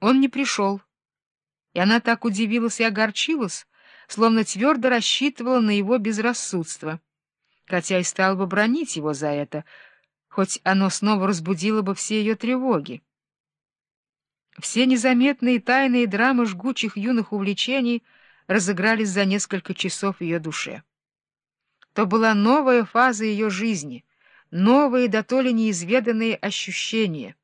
Он не пришел, и она так удивилась и огорчилась, словно твердо рассчитывала на его безрассудство, хотя и стала бы бронить его за это, хоть оно снова разбудило бы все ее тревоги. Все незаметные тайные драмы жгучих юных увлечений разыгрались за несколько часов в ее душе. То была новая фаза ее жизни, новые да то ли неизведанные ощущения.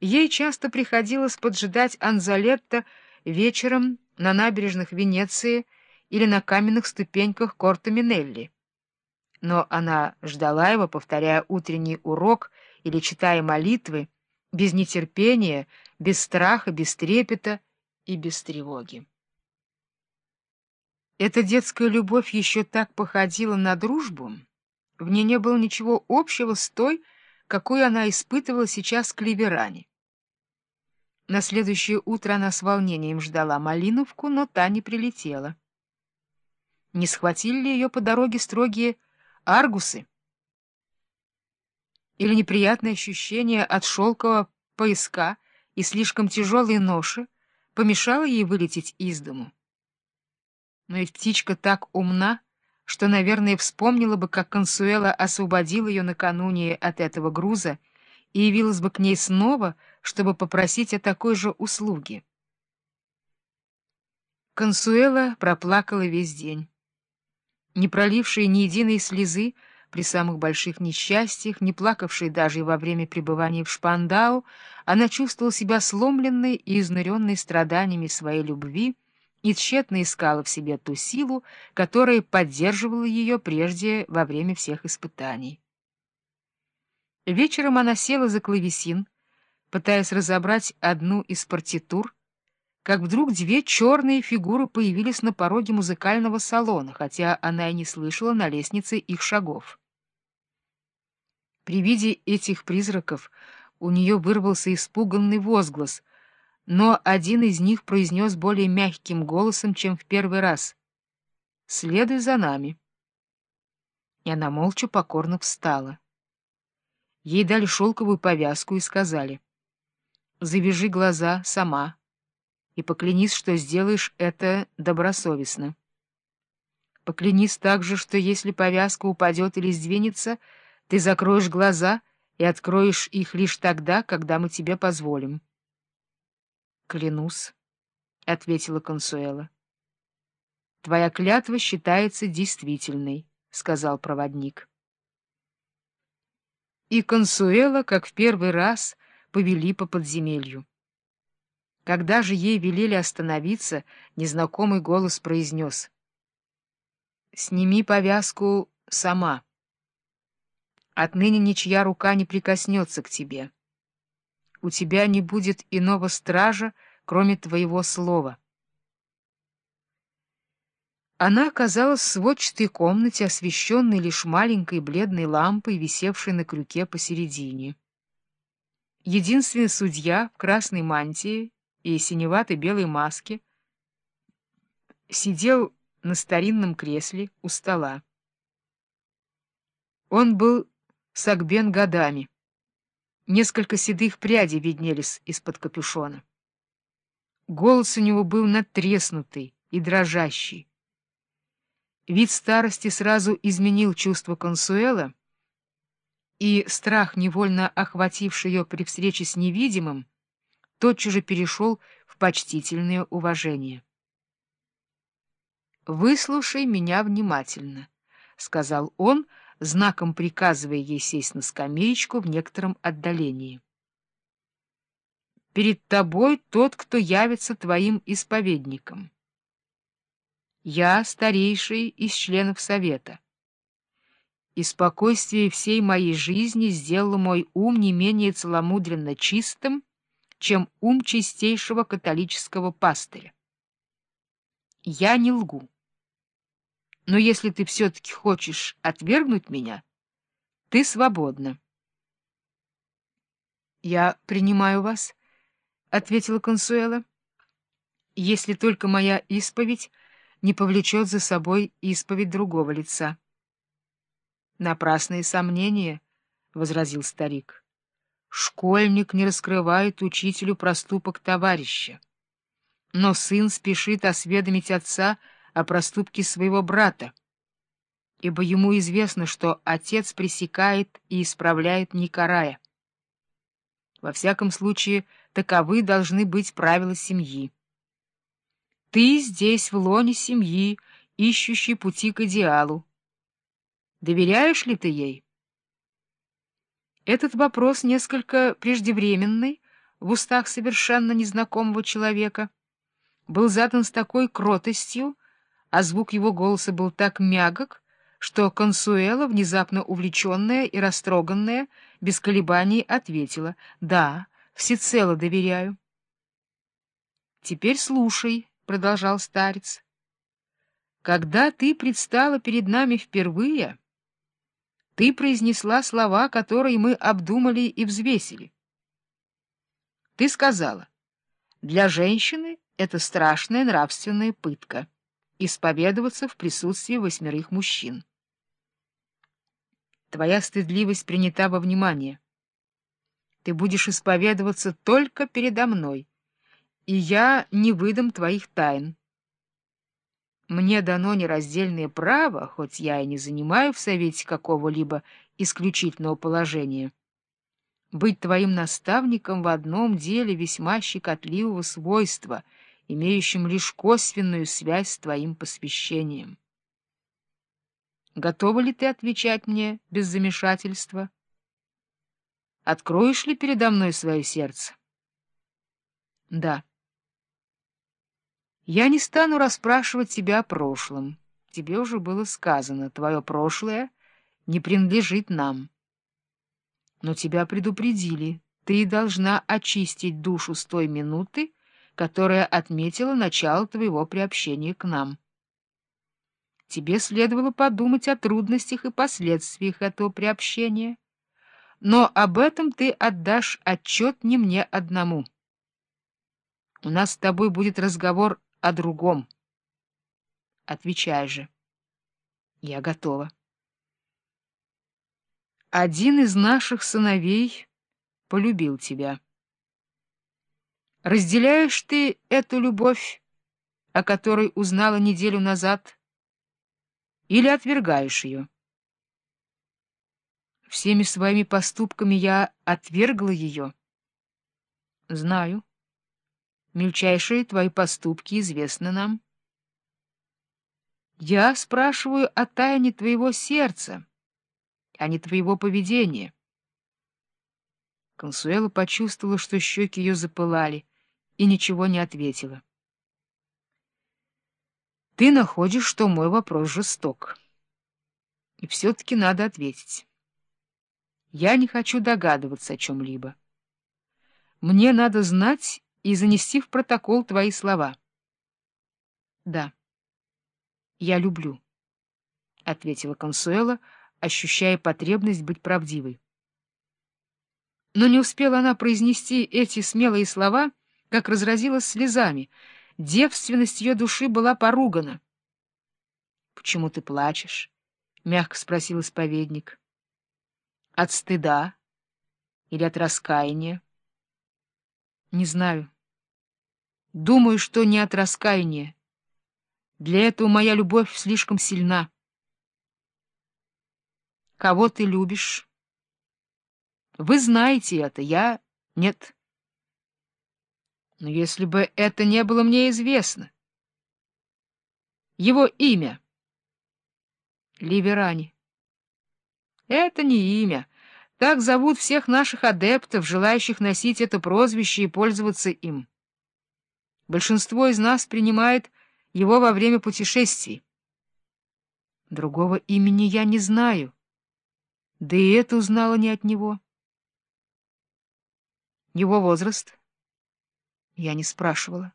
Ей часто приходилось поджидать Анзалетта вечером на набережных Венеции или на каменных ступеньках Корто Минелли. Но она ждала его, повторяя утренний урок или читая молитвы, без нетерпения, без страха, без трепета и без тревоги. Эта детская любовь еще так походила на дружбу, в ней не было ничего общего с той, какую она испытывала сейчас к Ливеране. На следующее утро она с волнением ждала Малиновку, но та не прилетела. Не схватили ли ее по дороге строгие аргусы? Или неприятное ощущение от шелкового пояска и слишком тяжелой ноши помешало ей вылететь из дому? Но ведь птичка так умна, что, наверное, вспомнила бы, как Консуэла освободил ее накануне от этого груза и явилась бы к ней снова, чтобы попросить о такой же услуге. Консуэла проплакала весь день. Не пролившая ни единой слезы при самых больших несчастьях, не плакавшая даже и во время пребывания в Шпандау, она чувствовала себя сломленной и изнуренной страданиями своей любви, и тщетно искала в себе ту силу, которая поддерживала ее прежде во время всех испытаний. Вечером она села за клавесин, пытаясь разобрать одну из партитур, как вдруг две черные фигуры появились на пороге музыкального салона, хотя она и не слышала на лестнице их шагов. При виде этих призраков у нее вырвался испуганный возглас — но один из них произнес более мягким голосом, чем в первый раз. «Следуй за нами». И она молча покорно встала. Ей дали шелковую повязку и сказали, «Завяжи глаза сама и поклянись, что сделаешь это добросовестно. Поклянись также, что если повязка упадет или сдвинется, ты закроешь глаза и откроешь их лишь тогда, когда мы тебе позволим». «Клянусь», — ответила Консуэла. «Твоя клятва считается действительной», — сказал проводник. И Консуэла, как в первый раз, повели по подземелью. Когда же ей велели остановиться, незнакомый голос произнес. «Сними повязку сама. Отныне ничья рука не прикоснется к тебе» у тебя не будет иного стража, кроме твоего слова. Она оказалась в сводчатой комнате, освещенной лишь маленькой бледной лампой, висевшей на крюке посередине. Единственный судья в красной мантии и синеватой белой маске сидел на старинном кресле у стола. Он был сагбен годами. Несколько седых прядей виднелись из-под капюшона. Голос у него был натреснутый и дрожащий. Вид старости сразу изменил чувство Консуэла, и страх, невольно охвативший ее при встрече с невидимым, тотчас же перешел в почтительное уважение. «Выслушай меня внимательно», — сказал он, — знаком приказывая ей сесть на скамеечку в некотором отдалении. «Перед тобой тот, кто явится твоим исповедником. Я старейший из членов Совета. И спокойствие всей моей жизни сделало мой ум не менее целомудренно чистым, чем ум чистейшего католического пастыря. Я не лгу. Но если ты все-таки хочешь отвергнуть меня, ты свободна. — Я принимаю вас, — ответила Консуэла, — если только моя исповедь не повлечет за собой исповедь другого лица. — Напрасные сомнения, — возразил старик. Школьник не раскрывает учителю проступок товарища. Но сын спешит осведомить отца о проступке своего брата, ибо ему известно, что отец пресекает и исправляет не карая. Во всяком случае, таковы должны быть правила семьи. Ты здесь в лоне семьи, ищущий пути к идеалу. Доверяешь ли ты ей? Этот вопрос несколько преждевременный в устах совершенно незнакомого человека был задан с такой кротостью, а звук его голоса был так мягок, что Консуэла, внезапно увлеченная и растроганная, без колебаний ответила «Да, всецело доверяю». «Теперь слушай», — продолжал старец. «Когда ты предстала перед нами впервые...» Ты произнесла слова, которые мы обдумали и взвесили. Ты сказала, для женщины это страшная нравственная пытка — исповедоваться в присутствии восьмерых мужчин. Твоя стыдливость принята во внимание. Ты будешь исповедоваться только передо мной, и я не выдам твоих тайн. Мне дано нераздельное право, хоть я и не занимаю в Совете какого-либо исключительного положения, быть твоим наставником в одном деле весьма щекотливого свойства, имеющем лишь косвенную связь с твоим посвящением. Готова ли ты отвечать мне без замешательства? Откроешь ли передо мной свое сердце? Да. Я не стану расспрашивать тебя о прошлом. Тебе уже было сказано, твое прошлое не принадлежит нам. Но тебя предупредили, ты должна очистить душу с той минуты, которая отметила начало твоего приобщения к нам. Тебе следовало подумать о трудностях и последствиях этого приобщения, но об этом ты отдашь отчет не мне одному. У нас с тобой будет разговор о другом. Отвечай же. Я готова. Один из наших сыновей полюбил тебя. Разделяешь ты эту любовь, о которой узнала неделю назад, или отвергаешь ее? Всеми своими поступками я отвергла ее. Знаю. Мельчайшие твои поступки известны нам. Я спрашиваю о тайне твоего сердца, а не твоего поведения. Консуэла почувствовала, что щеки ее запылали, и ничего не ответила. Ты находишь, что мой вопрос жесток. И все-таки надо ответить. Я не хочу догадываться о чем-либо. Мне надо знать, и занести в протокол твои слова. — Да, я люблю, — ответила Консуэла, ощущая потребность быть правдивой. Но не успела она произнести эти смелые слова, как разразилась слезами. Девственность ее души была поругана. — Почему ты плачешь? — мягко спросил исповедник. — От стыда или от раскаяния? — Не знаю. Думаю, что не от раскаяния. Для этого моя любовь слишком сильна. Кого ты любишь? Вы знаете это, я — нет. Но если бы это не было мне известно. Его имя — Ливерани. Это не имя. Так зовут всех наших адептов, желающих носить это прозвище и пользоваться им. Большинство из нас принимает его во время путешествий. Другого имени я не знаю, да и это узнала не от него. Его возраст я не спрашивала.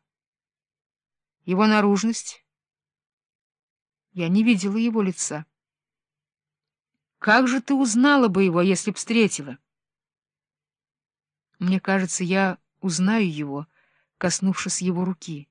Его наружность я не видела его лица. Как же ты узнала бы его, если б встретила? Мне кажется, я узнаю его, коснувшись его руки.